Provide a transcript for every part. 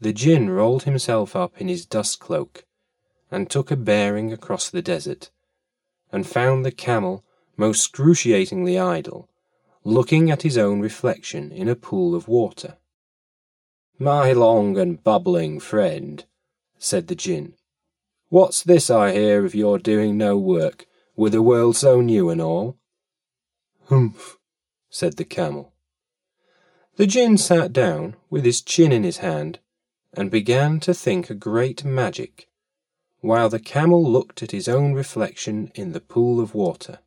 the Jinn rolled himself up in his dust cloak and took a bearing across the desert, and found the camel most excruciatingly idle, looking at his own reflection in a pool of water. My long and bubbling friend, said the Jinn, what's this I hear of your doing no work, with the world so new and all? Humph, said the camel. The Jinn sat down with his chin in his hand and began to think a great magic, while the camel looked at his own reflection in the pool of water.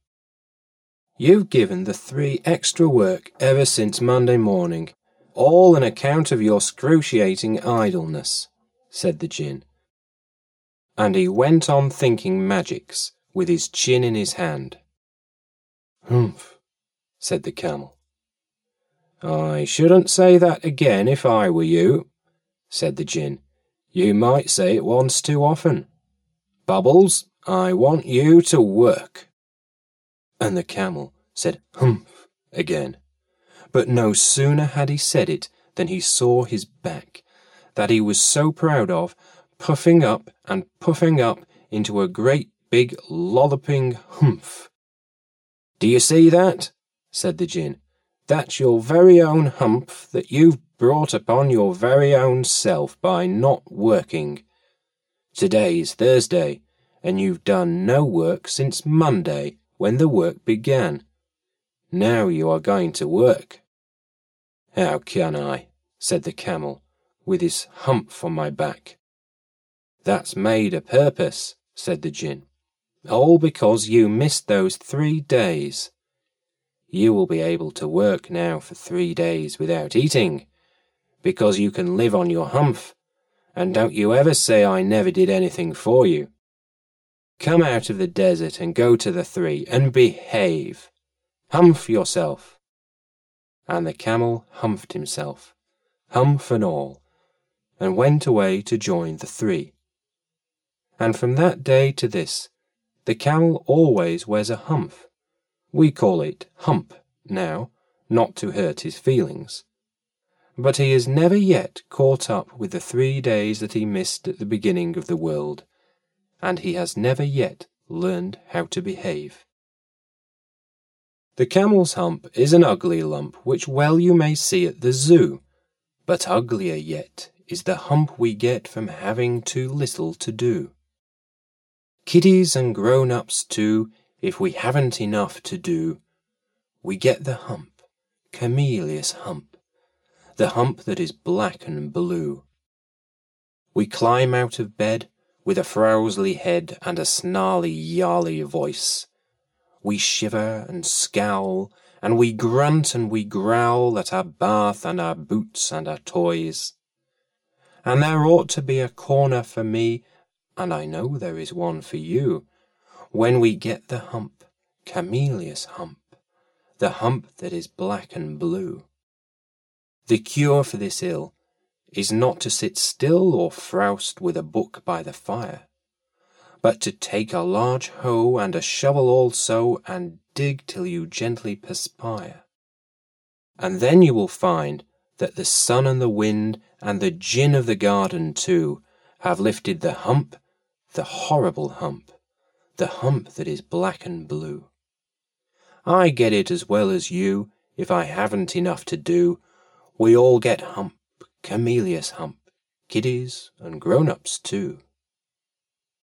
You've given the three extra work ever since Monday morning, all on account of your excruciating idleness, said the Jinn. And he went on thinking magics with his chin in his hand. Humph, said the camel. I shouldn't say that again if I were you, said the Jinn. You might say it once too often. Bubbles, I want you to work and the camel said humph again. But no sooner had he said it than he saw his back, that he was so proud of, puffing up and puffing up into a great big lolloping humph. Do you see that? said the Jinn. That's your very own humph that you've brought upon your very own self by not working. Today's Thursday, and you've done no work since Monday, when the work began. Now you are going to work. How can I? said the camel, with his hump on my back. That's made a purpose, said the Jinn. All because you missed those three days. You will be able to work now for three days without eating, because you can live on your humph, and don't you ever say I never did anything for you. Come out of the desert and go to the three and behave. Humph yourself. And the camel humphed himself, humph and all, and went away to join the three. And from that day to this, the camel always wears a humph. We call it hump now, not to hurt his feelings. But he has never yet caught up with the three days that he missed at the beginning of the world and he has never yet learned how to behave. The camel's hump is an ugly lump which well you may see at the zoo, but uglier yet is the hump we get from having too little to do. Kiddies and grown-ups too, if we haven't enough to do, we get the hump, Cameelious hump, the hump that is black and blue. We climb out of bed with a frowsly head and a snarly, yarly voice. We shiver and scowl, and we grunt and we growl at our bath and our boots and our toys. And there ought to be a corner for me, and I know there is one for you, when we get the hump, Cameelious hump, the hump that is black and blue. The cure for this ill is not to sit still or frowst with a book by the fire, but to take a large hoe and a shovel also and dig till you gently perspire. And then you will find that the sun and the wind and the Jinn of the garden too have lifted the hump, the horrible hump, the hump that is black and blue. I get it as well as you, if I haven't enough to do. We all get hump Cameelious hump, kiddies and grown-ups too.